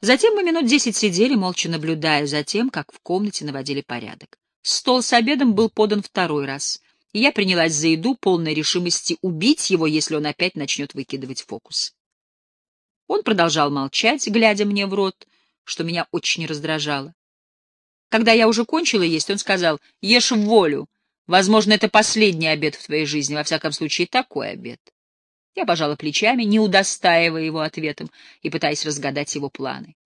Затем мы минут десять сидели, молча наблюдая за тем, как в комнате наводили порядок. Стол с обедом был подан второй раз, и я принялась за еду, полной решимости убить его, если он опять начнет выкидывать фокус. Он продолжал молчать, глядя мне в рот, что меня очень раздражало. Когда я уже кончила есть, он сказал, «Ешь в волю. Возможно, это последний обед в твоей жизни, во всяком случае, такой обед». Я пожала плечами, не удостаивая его ответом и пытаясь разгадать его планы.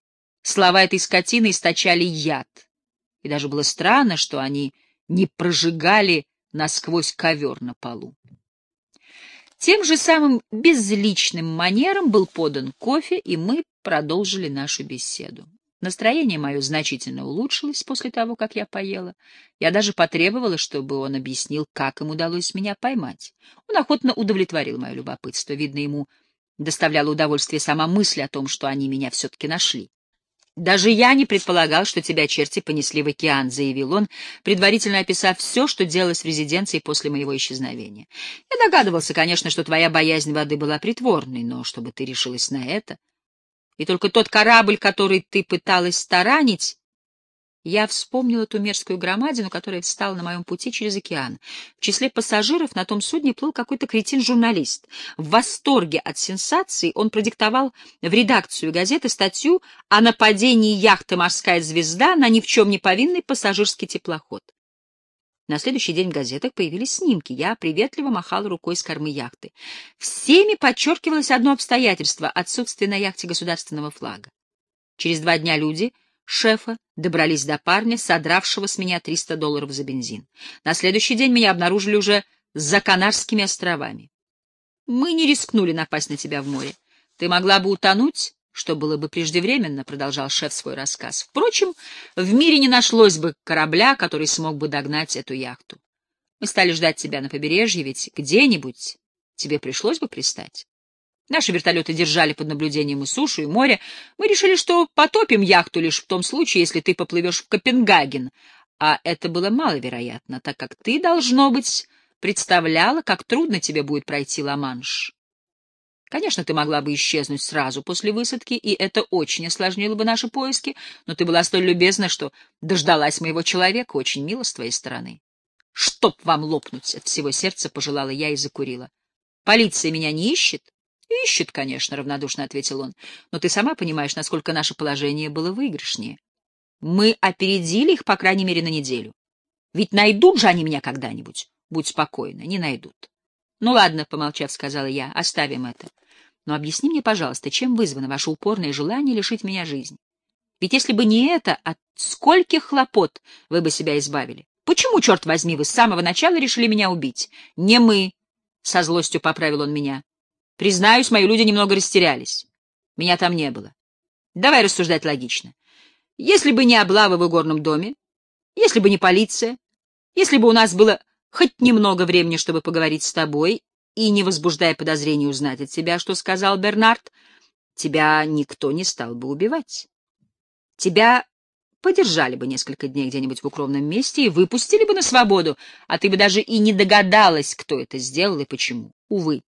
Слова этой скотины источали яд, и даже было странно, что они не прожигали насквозь ковер на полу. Тем же самым безличным манером был подан кофе, и мы продолжили нашу беседу. Настроение мое значительно улучшилось после того, как я поела. Я даже потребовала, чтобы он объяснил, как им удалось меня поймать. Он охотно удовлетворил мое любопытство. Видно, ему доставляла удовольствие сама мысль о том, что они меня все-таки нашли. «Даже я не предполагал, что тебя черти понесли в океан», — заявил он, предварительно описав все, что делалось в резиденции после моего исчезновения. «Я догадывался, конечно, что твоя боязнь воды была притворной, но чтобы ты решилась на это...» И только тот корабль, который ты пыталась таранить, я вспомнила ту мерзкую громадину, которая встала на моем пути через океан. В числе пассажиров на том судне плыл какой-то кретин-журналист. В восторге от сенсации он продиктовал в редакцию газеты статью о нападении яхты «Морская звезда» на ни в чем не повинный пассажирский теплоход. На следующий день в газетах появились снимки. Я приветливо махала рукой с кормы яхты. Всеми подчеркивалось одно обстоятельство — отсутствие на яхте государственного флага. Через два дня люди шефа добрались до парня, содравшего с меня 300 долларов за бензин. На следующий день меня обнаружили уже за Канарскими островами. Мы не рискнули напасть на тебя в море. Ты могла бы утонуть, что было бы преждевременно, — продолжал шеф свой рассказ. Впрочем, в мире не нашлось бы корабля, который смог бы догнать эту яхту. Мы стали ждать тебя на побережье, ведь где-нибудь тебе пришлось бы пристать. Наши вертолеты держали под наблюдением и сушу, и море. Мы решили, что потопим яхту лишь в том случае, если ты поплывешь в Копенгаген. А это было маловероятно, так как ты, должно быть, представляла, как трудно тебе будет пройти Ла-Манш. Конечно, ты могла бы исчезнуть сразу после высадки, и это очень осложнило бы наши поиски, но ты была столь любезна, что дождалась моего человека, очень мило с твоей стороны. Чтоб вам лопнуть от всего сердца, пожелала я и закурила. Полиция меня не ищет? Ищет, конечно, равнодушно ответил он. Но ты сама понимаешь, насколько наше положение было выигрышнее. Мы опередили их, по крайней мере, на неделю. Ведь найдут же они меня когда-нибудь. Будь спокойна, не найдут. Ну ладно, помолчав, сказала я, оставим это. Но объясни мне, пожалуйста, чем вызвано ваше упорное желание лишить меня жизни? Ведь если бы не это, от скольких хлопот вы бы себя избавили? Почему, черт возьми, вы с самого начала решили меня убить? Не мы, — со злостью поправил он меня. Признаюсь, мои люди немного растерялись. Меня там не было. Давай рассуждать логично. Если бы не облава в игорном доме, если бы не полиция, если бы у нас было хоть немного времени, чтобы поговорить с тобой, и, не возбуждая подозрений, узнать от тебя, что сказал Бернард, тебя никто не стал бы убивать. Тебя подержали бы несколько дней где-нибудь в укромном месте и выпустили бы на свободу, а ты бы даже и не догадалась, кто это сделал и почему. Увы,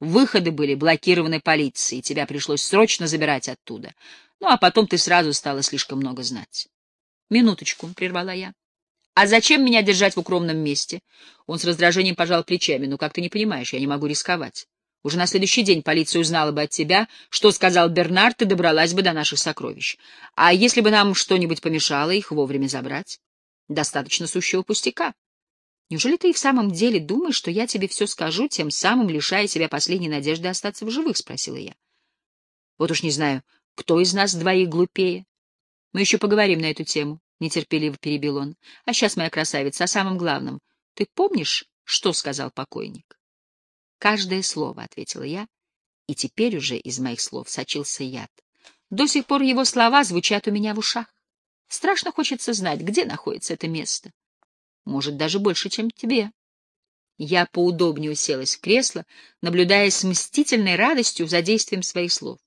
выходы были блокированы полицией, тебя пришлось срочно забирать оттуда. Ну, а потом ты сразу стала слишком много знать. — Минуточку, — прервала я. А зачем меня держать в укромном месте? Он с раздражением пожал плечами. Ну, как ты не понимаешь, я не могу рисковать. Уже на следующий день полиция узнала бы от тебя, что сказал Бернард, и добралась бы до наших сокровищ. А если бы нам что-нибудь помешало их вовремя забрать? Достаточно сущего пустяка. Неужели ты и в самом деле думаешь, что я тебе все скажу, тем самым лишая себя последней надежды остаться в живых? — спросила я. Вот уж не знаю, кто из нас двоих глупее. Мы еще поговорим на эту тему. — нетерпеливо перебил он. — А сейчас, моя красавица, о самом главном. Ты помнишь, что сказал покойник? — Каждое слово, — ответила я, и теперь уже из моих слов сочился яд. До сих пор его слова звучат у меня в ушах. Страшно хочется знать, где находится это место. Может, даже больше, чем тебе. Я поудобнее уселась в кресло, наблюдая с мстительной радостью за действием своих слов.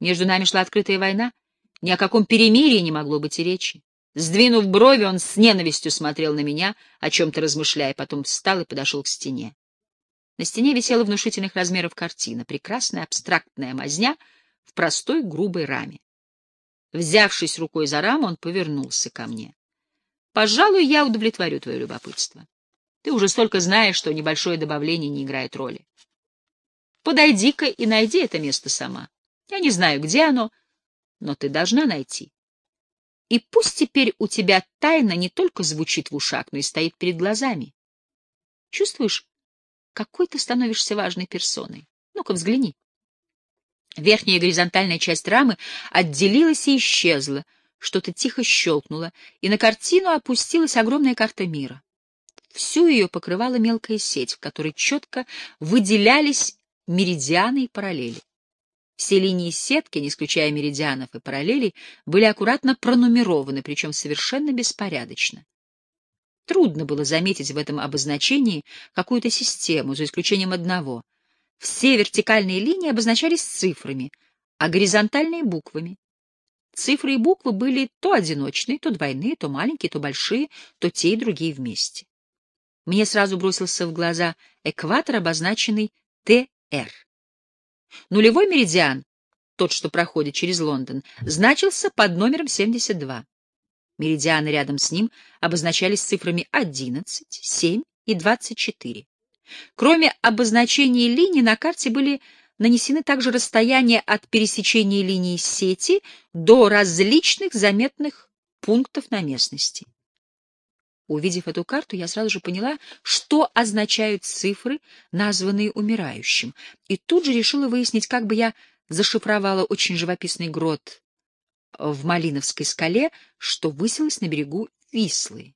Между нами шла открытая война, ни о каком перемирии не могло быть и речи. Сдвинув брови, он с ненавистью смотрел на меня, о чем-то размышляя, потом встал и подошел к стене. На стене висела внушительных размеров картина, прекрасная абстрактная мазня в простой грубой раме. Взявшись рукой за раму, он повернулся ко мне. Пожалуй, я удовлетворю твое любопытство. Ты уже столько знаешь, что небольшое добавление не играет роли. Подойди-ка и найди это место сама. Я не знаю, где оно, но ты должна найти. И пусть теперь у тебя тайна не только звучит в ушах, но и стоит перед глазами. Чувствуешь, какой ты становишься важной персоной? Ну-ка, взгляни. Верхняя горизонтальная часть рамы отделилась и исчезла, что-то тихо щелкнуло, и на картину опустилась огромная карта мира. Всю ее покрывала мелкая сеть, в которой четко выделялись меридианы и параллели. Все линии сетки, не исключая меридианов и параллелей, были аккуратно пронумерованы, причем совершенно беспорядочно. Трудно было заметить в этом обозначении какую-то систему, за исключением одного. Все вертикальные линии обозначались цифрами, а горизонтальные — буквами. Цифры и буквы были то одиночные, то двойные, то маленькие, то большие, то те и другие вместе. Мне сразу бросился в глаза экватор, обозначенный ТР. Нулевой меридиан, тот, что проходит через Лондон, значился под номером 72. Меридианы рядом с ним обозначались цифрами 11, 7 и 24. Кроме обозначений линий на карте были нанесены также расстояния от пересечения линии сети до различных заметных пунктов на местности. Увидев эту карту, я сразу же поняла, что означают цифры, названные умирающим, и тут же решила выяснить, как бы я зашифровала очень живописный грот в Малиновской скале, что высилась на берегу Вислы.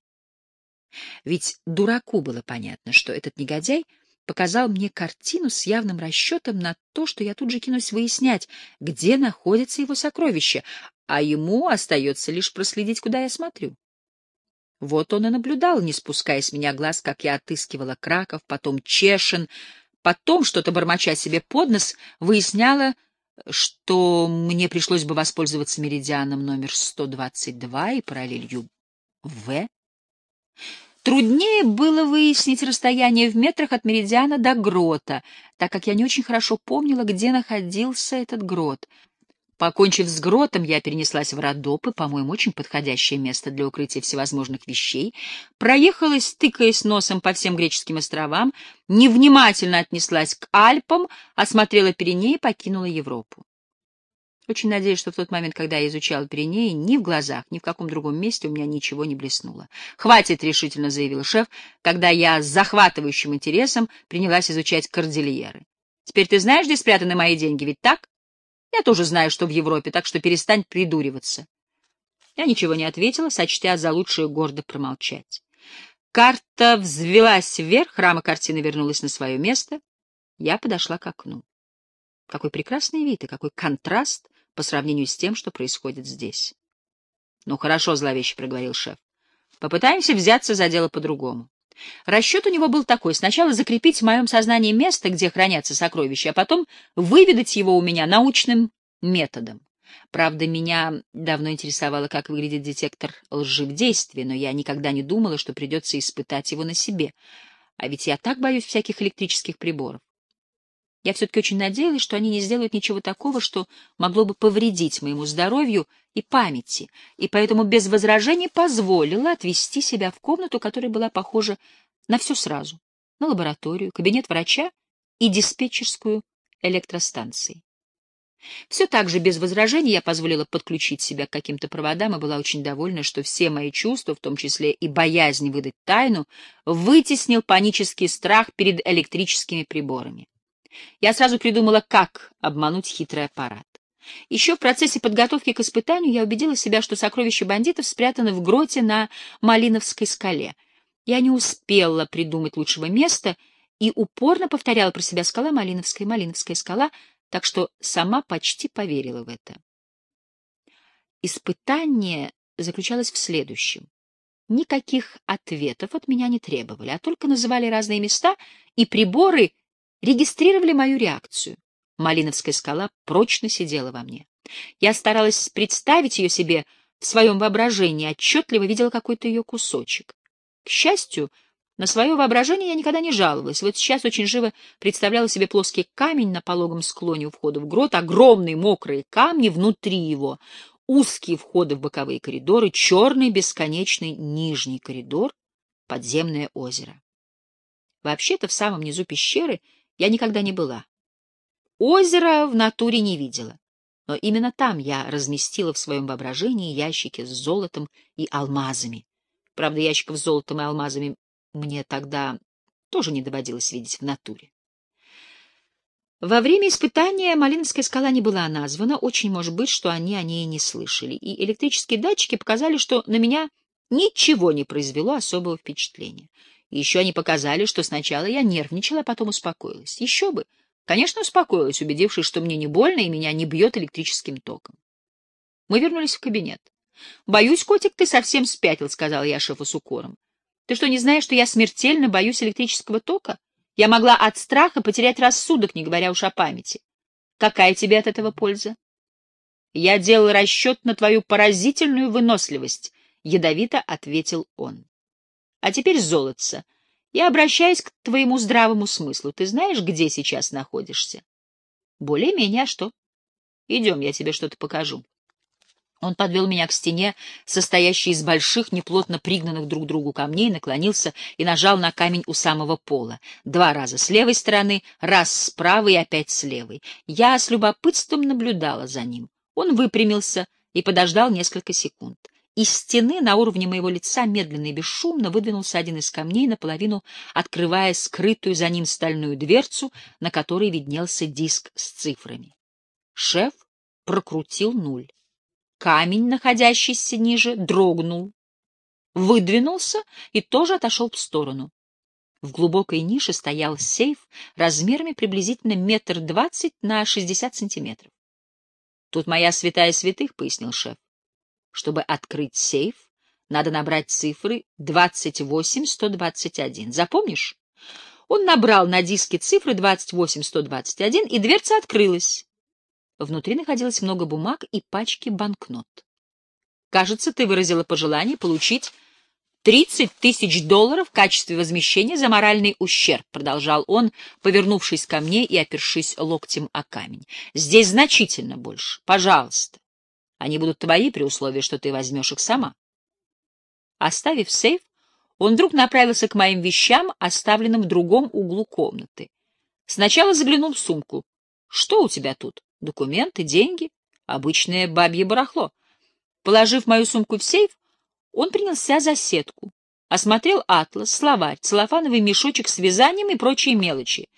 Ведь дураку было понятно, что этот негодяй показал мне картину с явным расчетом на то, что я тут же кинусь выяснять, где находится его сокровище, а ему остается лишь проследить, куда я смотрю. Вот он и наблюдал, не спуская с меня глаз, как я отыскивала Краков, потом Чешин, потом, что-то бормоча себе под нос, выясняла, что мне пришлось бы воспользоваться меридианом номер 122 и параллелью В. Труднее было выяснить расстояние в метрах от меридиана до грота, так как я не очень хорошо помнила, где находился этот грот. Покончив с гротом, я перенеслась в Родопы, по-моему, очень подходящее место для укрытия всевозможных вещей, проехалась, тыкаясь носом по всем греческим островам, невнимательно отнеслась к Альпам, осмотрела Пиренеи и покинула Европу. Очень надеюсь, что в тот момент, когда я изучала Пиренеи, ни в глазах, ни в каком другом месте у меня ничего не блеснуло. «Хватит», — решительно заявил шеф, когда я с захватывающим интересом принялась изучать кордильеры. «Теперь ты знаешь, где спрятаны мои деньги, ведь так?» Я тоже знаю, что в Европе, так что перестань придуриваться. Я ничего не ответила, сочтя за лучшее гордо промолчать. Карта взвелась вверх, рама картины вернулась на свое место. Я подошла к окну. Какой прекрасный вид и какой контраст по сравнению с тем, что происходит здесь. — Ну, хорошо, — зловеще проговорил шеф. — Попытаемся взяться за дело по-другому. Расчет у него был такой — сначала закрепить в моем сознании место, где хранятся сокровища, а потом выведать его у меня научным методом. Правда, меня давно интересовало, как выглядит детектор лжи в действии, но я никогда не думала, что придется испытать его на себе. А ведь я так боюсь всяких электрических приборов. Я все-таки очень надеялась, что они не сделают ничего такого, что могло бы повредить моему здоровью и памяти, и поэтому без возражений позволила отвести себя в комнату, которая была похожа на все сразу, на лабораторию, кабинет врача и диспетчерскую электростанции. Все так же без возражений я позволила подключить себя к каким-то проводам и была очень довольна, что все мои чувства, в том числе и боязнь выдать тайну, вытеснил панический страх перед электрическими приборами. Я сразу придумала, как обмануть хитрый аппарат. Еще в процессе подготовки к испытанию я убедила себя, что сокровища бандитов спрятаны в гроте на Малиновской скале. Я не успела придумать лучшего места и упорно повторяла про себя скала Малиновская, Малиновская скала, так что сама почти поверила в это. Испытание заключалось в следующем. Никаких ответов от меня не требовали, а только называли разные места и приборы, регистрировали мою реакцию. Малиновская скала прочно сидела во мне. Я старалась представить ее себе в своем воображении, отчетливо видела какой-то ее кусочек. К счастью, на свое воображение я никогда не жаловалась. Вот сейчас очень живо представляла себе плоский камень на пологом склоне у входа в грот, огромные мокрые камни внутри его. узкие входы в боковые коридоры, черный бесконечный нижний коридор, подземное озеро. Вообще-то в самом низу пещеры я никогда не была. Озера в натуре не видела, но именно там я разместила в своем воображении ящики с золотом и алмазами. Правда, ящиков с золотом и алмазами мне тогда тоже не доводилось видеть в натуре. Во время испытания Малиновская скала не была названа, очень может быть, что они о ней не слышали, и электрические датчики показали, что на меня ничего не произвело особого впечатления. Еще они показали, что сначала я нервничала, а потом успокоилась. Еще бы! Конечно, успокоилась, убедившись, что мне не больно и меня не бьет электрическим током. Мы вернулись в кабинет. «Боюсь, котик, ты совсем спятил», — сказал я шефу с укором. «Ты что, не знаешь, что я смертельно боюсь электрического тока? Я могла от страха потерять рассудок, не говоря уж о памяти. Какая тебе от этого польза? Я делал расчет на твою поразительную выносливость, — ядовито ответил он. А теперь, золотце, я обращаюсь к твоему здравому смыслу. Ты знаешь, где сейчас находишься? Более-менее, а что? Идем, я тебе что-то покажу. Он подвел меня к стене, состоящей из больших, неплотно пригнанных друг к другу камней, наклонился и нажал на камень у самого пола. Два раза с левой стороны, раз с правой и опять с левой. Я с любопытством наблюдала за ним. Он выпрямился и подождал несколько секунд. Из стены на уровне моего лица медленно и бесшумно выдвинулся один из камней, наполовину открывая скрытую за ним стальную дверцу, на которой виднелся диск с цифрами. Шеф прокрутил нуль. Камень, находящийся ниже, дрогнул, выдвинулся и тоже отошел в сторону. В глубокой нише стоял сейф размерами приблизительно метр двадцать на шестьдесят сантиметров. «Тут моя святая святых», — пояснил шеф. «Чтобы открыть сейф, надо набрать цифры двадцать восемь сто двадцать один. Запомнишь?» Он набрал на диске цифры двадцать восемь сто двадцать один, и дверца открылась. Внутри находилось много бумаг и пачки банкнот. Кажется, ты выразила пожелание получить 30 тысяч долларов в качестве возмещения за моральный ущерб, продолжал он, повернувшись ко мне и опершись локтем о камень. Здесь значительно больше. Пожалуйста. Они будут твои при условии, что ты возьмешь их сама. Оставив сейф, он вдруг направился к моим вещам, оставленным в другом углу комнаты. Сначала заглянул в сумку. Что у тебя тут? Документы, деньги, обычное бабье барахло. Положив мою сумку в сейф, он принялся за сетку. Осмотрел атлас, словарь, целлофановый мешочек с вязанием и прочие мелочи.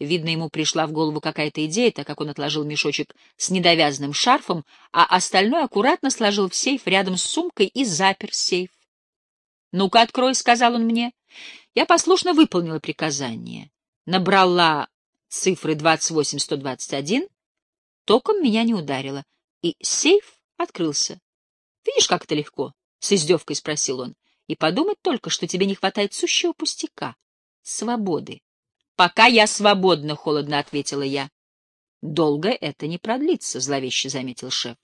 Видно, ему пришла в голову какая-то идея, так как он отложил мешочек с недовязанным шарфом, а остальное аккуратно сложил в сейф рядом с сумкой и запер сейф. «Ну-ка, открой», — сказал он мне. Я послушно выполнила приказание. Набрала цифры 28121, Током меня не ударило, и сейф открылся. «Видишь, как это легко?» — с издевкой спросил он. «И подумать только, что тебе не хватает сущего пустяка — свободы». «Пока я свободна», — холодно ответила я. «Долго это не продлится», — зловеще заметил шеф.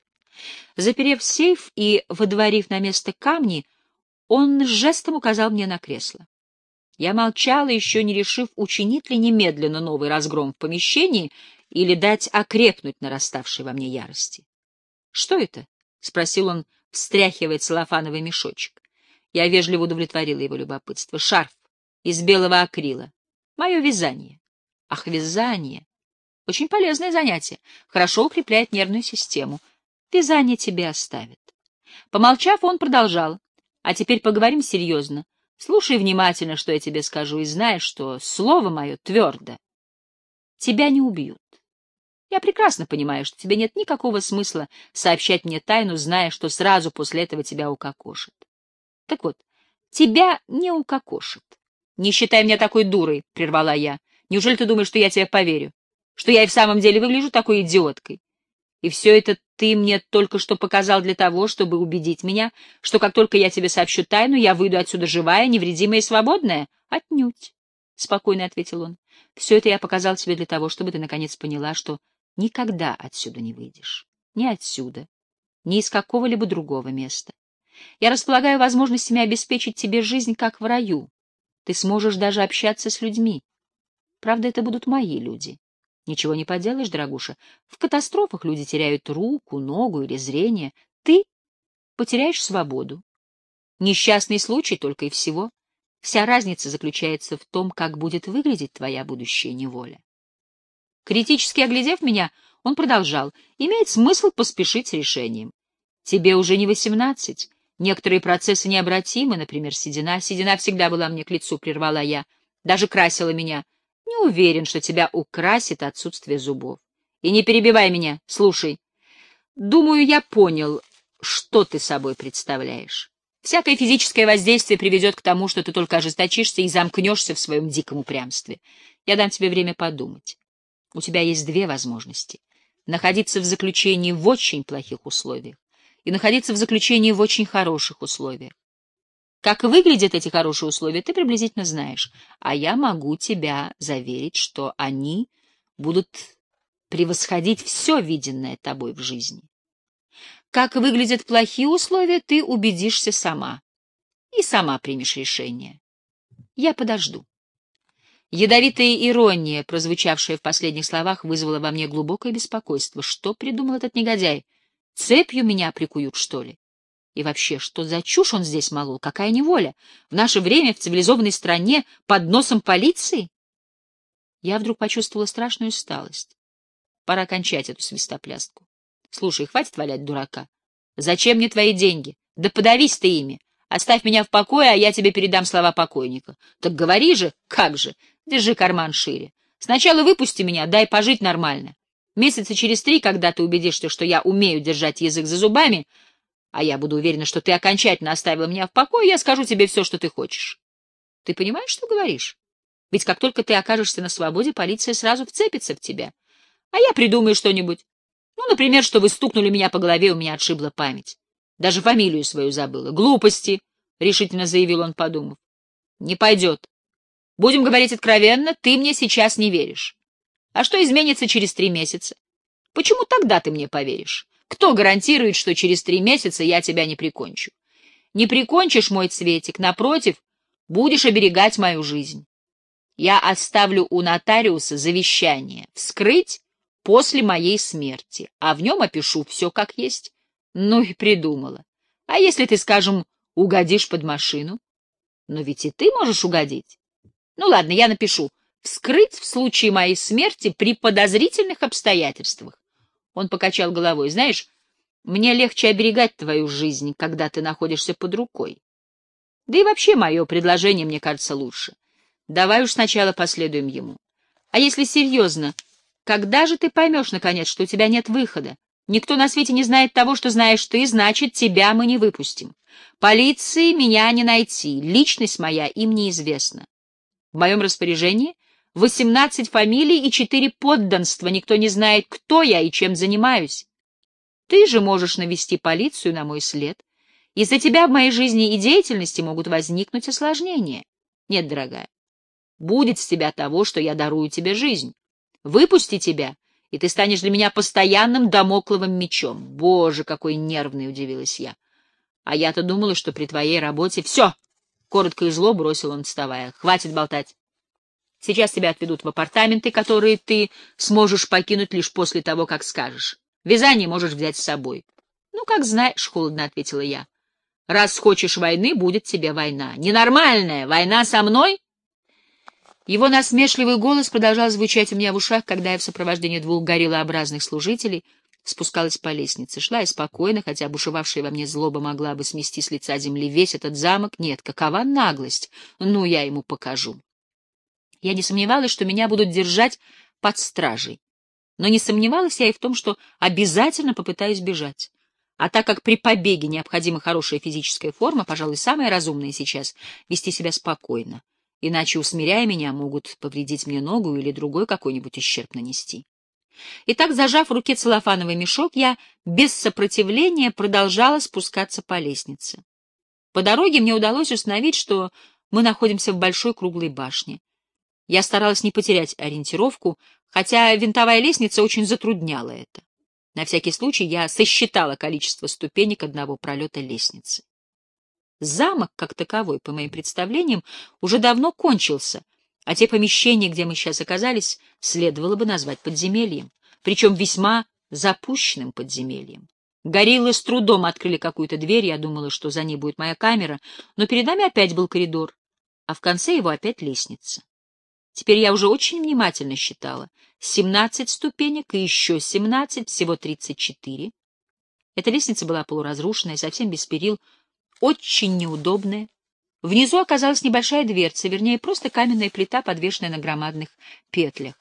Заперев сейф и водворив на место камни, он жестом указал мне на кресло. Я молчала, еще не решив, учинить ли немедленно новый разгром в помещении или дать окрепнуть нараставшей во мне ярости. — Что это? — спросил он, встряхивая целлофановый мешочек. Я вежливо удовлетворила его любопытство. Шарф из белого акрила. Мое вязание. Ах, вязание! Очень полезное занятие. Хорошо укрепляет нервную систему. Вязание тебе оставит. Помолчав, он продолжал. А теперь поговорим серьезно. Слушай внимательно, что я тебе скажу, и знай, что слово мое твердо. Тебя не убьют. Я прекрасно понимаю, что тебе нет никакого смысла сообщать мне тайну, зная, что сразу после этого тебя укокошат. Так вот, тебя не укокошат. Не считай меня такой дурой, — прервала я. Неужели ты думаешь, что я тебе поверю? Что я и в самом деле выгляжу такой идиоткой? И все это ты мне только что показал для того, чтобы убедить меня, что как только я тебе сообщу тайну, я выйду отсюда живая, невредимая и свободная? Отнюдь, — спокойно ответил он. Все это я показал тебе для того, чтобы ты наконец поняла, что никогда отсюда не выйдешь. Ни отсюда, ни из какого-либо другого места. Я располагаю возможностями обеспечить тебе жизнь, как в раю. Ты сможешь даже общаться с людьми. Правда, это будут мои люди. Ничего не поделаешь, дорогуша. В катастрофах люди теряют руку, ногу или зрение. ты потеряешь свободу. Несчастный случай только и всего. Вся разница заключается в том, как будет выглядеть твоя будущая неволя. Критически оглядев меня, он продолжал. Имеет смысл поспешить с решением. Тебе уже не восемнадцать. Некоторые процессы необратимы, например, седина. Седина всегда была мне к лицу, прервала я. Даже красила меня. Не уверен, что тебя украсит отсутствие зубов. И не перебивай меня, слушай. Думаю, я понял, что ты собой представляешь. Всякое физическое воздействие приведет к тому, что ты только ожесточишься и замкнешься в своем диком упрямстве. Я дам тебе время подумать. У тебя есть две возможности. Находиться в заключении в очень плохих условиях и находиться в заключении в очень хороших условиях. Как выглядят эти хорошие условия, ты приблизительно знаешь, а я могу тебя заверить, что они будут превосходить все виденное тобой в жизни. Как выглядят плохие условия, ты убедишься сама и сама примешь решение. Я подожду. Ядовитая ирония, прозвучавшая в последних словах, вызвала во мне глубокое беспокойство. Что придумал этот негодяй? Цепью меня прикуют, что ли? И вообще, что за чушь он здесь молол? Какая неволя? В наше время, в цивилизованной стране, под носом полиции? Я вдруг почувствовала страшную усталость. Пора кончать эту свистоплястку. Слушай, хватит валять дурака. Зачем мне твои деньги? Да подавись ты ими. Оставь меня в покое, а я тебе передам слова покойника. Так говори же, как же. Держи карман шире. Сначала выпусти меня, дай пожить нормально. Месяца через три, когда ты убедишься, что я умею держать язык за зубами, а я буду уверена, что ты окончательно оставила меня в покое, я скажу тебе все, что ты хочешь. Ты понимаешь, что говоришь? Ведь как только ты окажешься на свободе, полиция сразу вцепится в тебя. А я придумаю что-нибудь. Ну, например, что вы стукнули меня по голове, у меня отшибла память. Даже фамилию свою забыла. Глупости, — решительно заявил он, подумав. Не пойдет. Будем говорить откровенно, ты мне сейчас не веришь. А что изменится через три месяца? Почему тогда ты мне поверишь? Кто гарантирует, что через три месяца я тебя не прикончу? Не прикончишь мой цветик, напротив, будешь оберегать мою жизнь. Я оставлю у нотариуса завещание вскрыть после моей смерти, а в нем опишу все как есть. Ну и придумала. А если ты, скажем, угодишь под машину? Но ведь и ты можешь угодить. Ну ладно, я напишу. Вскрыть в случае моей смерти при подозрительных обстоятельствах. Он покачал головой. Знаешь, мне легче оберегать твою жизнь, когда ты находишься под рукой. Да и вообще мое предложение мне кажется лучше. Давай уж сначала последуем ему. А если серьезно, когда же ты поймешь, наконец, что у тебя нет выхода? Никто на свете не знает того, что знаешь ты, значит, тебя мы не выпустим. Полиции меня не найти, личность моя им неизвестна. В моем распоряжении восемнадцать фамилий и четыре подданства. Никто не знает, кто я и чем занимаюсь. Ты же можешь навести полицию на мой след. Из-за тебя в моей жизни и деятельности могут возникнуть осложнения. Нет, дорогая, будет с тебя того, что я дарую тебе жизнь. Выпусти тебя, и ты станешь для меня постоянным домокловым мечом. Боже, какой нервный, удивилась я. А я-то думала, что при твоей работе... Все! Коротко и зло бросил он, вставая. Хватит болтать. Сейчас тебя отведут в апартаменты, которые ты сможешь покинуть лишь после того, как скажешь. Вязание можешь взять с собой. — Ну, как знаешь, — холодно ответила я. — Раз хочешь войны, будет тебе война. Ненормальная война со мной? Его насмешливый голос продолжал звучать у меня в ушах, когда я в сопровождении двух гориллообразных служителей — спускалась по лестнице. Шла я спокойно, хотя бушевавшая во мне злоба могла бы смести с лица земли весь этот замок. Нет, какова наглость! Ну, я ему покажу. Я не сомневалась, что меня будут держать под стражей. Но не сомневалась я и в том, что обязательно попытаюсь бежать. А так как при побеге необходима хорошая физическая форма, пожалуй, самое разумное сейчас — вести себя спокойно. Иначе, усмиряя меня, могут повредить мне ногу или другой какой-нибудь ущерб нанести. И так, зажав в руке целлофановый мешок, я без сопротивления продолжала спускаться по лестнице. По дороге мне удалось установить, что мы находимся в большой круглой башне. Я старалась не потерять ориентировку, хотя винтовая лестница очень затрудняла это. На всякий случай я сосчитала количество ступенек одного пролета лестницы. Замок, как таковой, по моим представлениям, уже давно кончился, а те помещения, где мы сейчас оказались, следовало бы назвать подземельем, причем весьма запущенным подземельем. Гориллы с трудом открыли какую-то дверь, я думала, что за ней будет моя камера, но перед нами опять был коридор, а в конце его опять лестница. Теперь я уже очень внимательно считала. Семнадцать ступенек и еще семнадцать, всего тридцать четыре. Эта лестница была полуразрушенная, совсем без перил, очень неудобная. Внизу оказалась небольшая дверца, вернее, просто каменная плита, подвешенная на громадных петлях.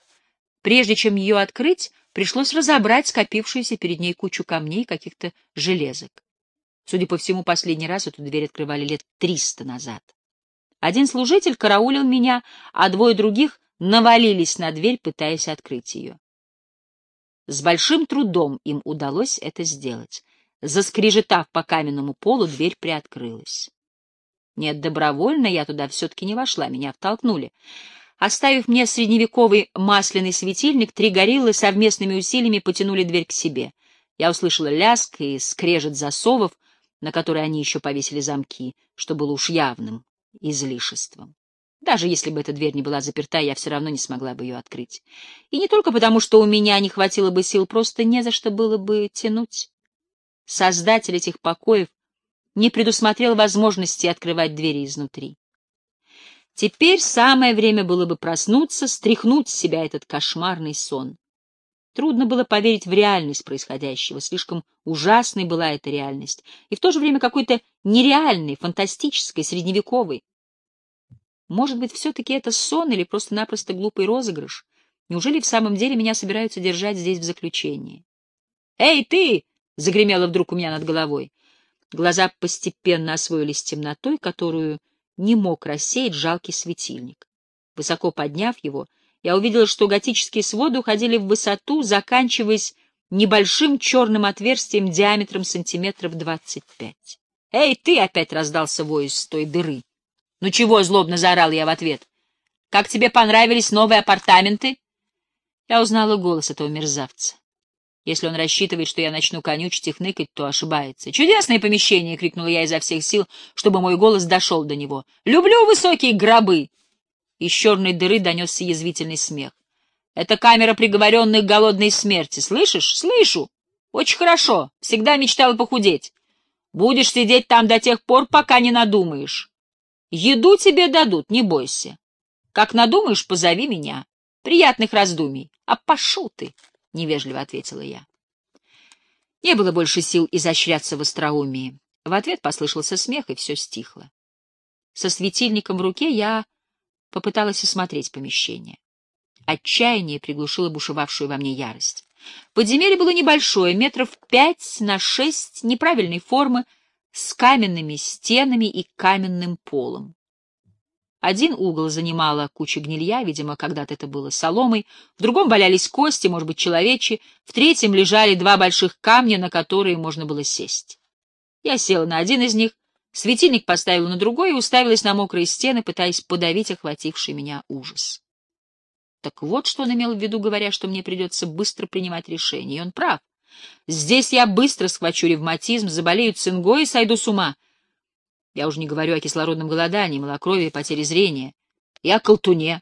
Прежде чем ее открыть, пришлось разобрать скопившуюся перед ней кучу камней и каких-то железок. Судя по всему, последний раз эту дверь открывали лет триста назад. Один служитель караулил меня, а двое других навалились на дверь, пытаясь открыть ее. С большим трудом им удалось это сделать. Заскрежетав по каменному полу, дверь приоткрылась. Нет, добровольно я туда все-таки не вошла, меня втолкнули. Оставив мне средневековый масляный светильник, три гориллы совместными усилиями потянули дверь к себе. Я услышала ляск и скрежет засовов, на которые они еще повесили замки, что было уж явным излишеством. Даже если бы эта дверь не была заперта, я все равно не смогла бы ее открыть. И не только потому, что у меня не хватило бы сил, просто не за что было бы тянуть. Создатель этих покоев не предусмотрел возможности открывать двери изнутри. Теперь самое время было бы проснуться, стряхнуть с себя этот кошмарный сон. Трудно было поверить в реальность происходящего, слишком ужасной была эта реальность, и в то же время какой-то нереальной, фантастической, средневековой. Может быть, все-таки это сон или просто-напросто глупый розыгрыш? Неужели в самом деле меня собираются держать здесь в заключении? «Эй, ты!» — загремело вдруг у меня над головой. Глаза постепенно освоились темнотой, которую не мог рассеять жалкий светильник. Высоко подняв его, я увидела, что готические своды уходили в высоту, заканчиваясь небольшим черным отверстием диаметром сантиметров двадцать пять. «Эй, ты!» — опять раздался вой из той дыры. «Ну чего?» — злобно заорал я в ответ. «Как тебе понравились новые апартаменты?» Я узнала голос этого мерзавца. Если он рассчитывает, что я начну конючить и хныкать, то ошибается. «Чудесное помещение!» — крикнула я изо всех сил, чтобы мой голос дошел до него. «Люблю высокие гробы!» Из черной дыры донесся язвительный смех. «Это камера приговоренных к голодной смерти. Слышишь? Слышу! Очень хорошо. Всегда мечтала похудеть. Будешь сидеть там до тех пор, пока не надумаешь. Еду тебе дадут, не бойся. Как надумаешь, позови меня. Приятных раздумий. А пошел ты!» — невежливо ответила я. Не было больше сил изощряться в остроумии. В ответ послышался смех, и все стихло. Со светильником в руке я попыталась осмотреть помещение. Отчаяние приглушило бушевавшую во мне ярость. Подземелье было небольшое, метров пять на шесть, неправильной формы, с каменными стенами и каменным полом. Один угол занимала куча гнилья, видимо, когда-то это было соломой, в другом валялись кости, может быть, человечьи, в третьем лежали два больших камня, на которые можно было сесть. Я села на один из них, светильник поставила на другой и уставилась на мокрые стены, пытаясь подавить охвативший меня ужас. Так вот, что он имел в виду, говоря, что мне придется быстро принимать решение, и он прав. Здесь я быстро схвачу ревматизм, заболею цингой и сойду с ума — я уже не говорю о кислородном голодании, малокровии, потере зрения. И о колтуне.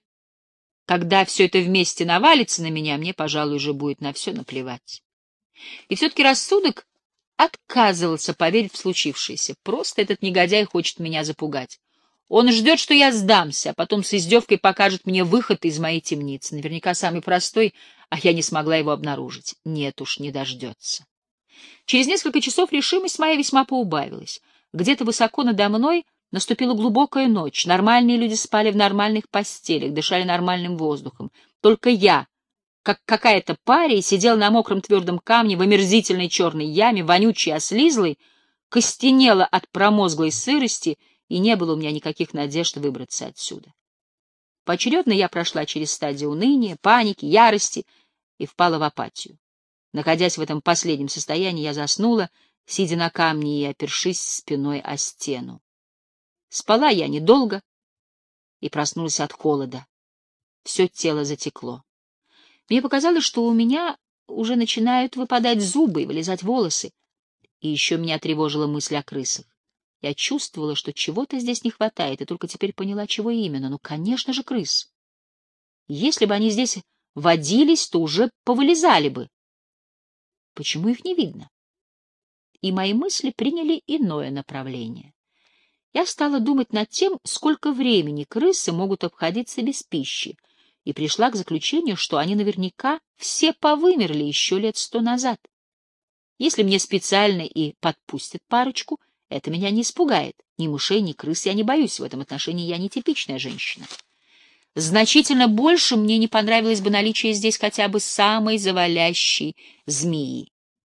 Когда все это вместе навалится на меня, мне, пожалуй, уже будет на все наплевать. И все-таки рассудок отказывался поверить в случившееся. Просто этот негодяй хочет меня запугать. Он ждет, что я сдамся, а потом с издевкой покажет мне выход из моей темницы. Наверняка самый простой, а я не смогла его обнаружить. Нет уж, не дождется. Через несколько часов решимость моя весьма поубавилась. Где-то высоко надо мной наступила глубокая ночь. Нормальные люди спали в нормальных постелях, дышали нормальным воздухом. Только я, как какая-то пария, сидел на мокром твердом камне в омерзительной черной яме, вонючей ослизлой, костенела от промозглой сырости, и не было у меня никаких надежд выбраться отсюда. Поочередно я прошла через стадии уныния, паники, ярости и впала в апатию. Находясь в этом последнем состоянии, я заснула, сидя на камне и опершись спиной о стену. Спала я недолго и проснулась от холода. Все тело затекло. Мне показалось, что у меня уже начинают выпадать зубы и вылезать волосы. И еще меня тревожила мысль о крысах. Я чувствовала, что чего-то здесь не хватает, и только теперь поняла, чего именно. Ну, конечно же, крыс. Если бы они здесь водились, то уже повылезали бы. Почему их не видно? и мои мысли приняли иное направление. Я стала думать над тем, сколько времени крысы могут обходиться без пищи, и пришла к заключению, что они наверняка все повымерли еще лет сто назад. Если мне специально и подпустят парочку, это меня не испугает. Ни мышей, ни крыс я не боюсь. В этом отношении я не типичная женщина. Значительно больше мне не понравилось бы наличие здесь хотя бы самой завалящей змеи.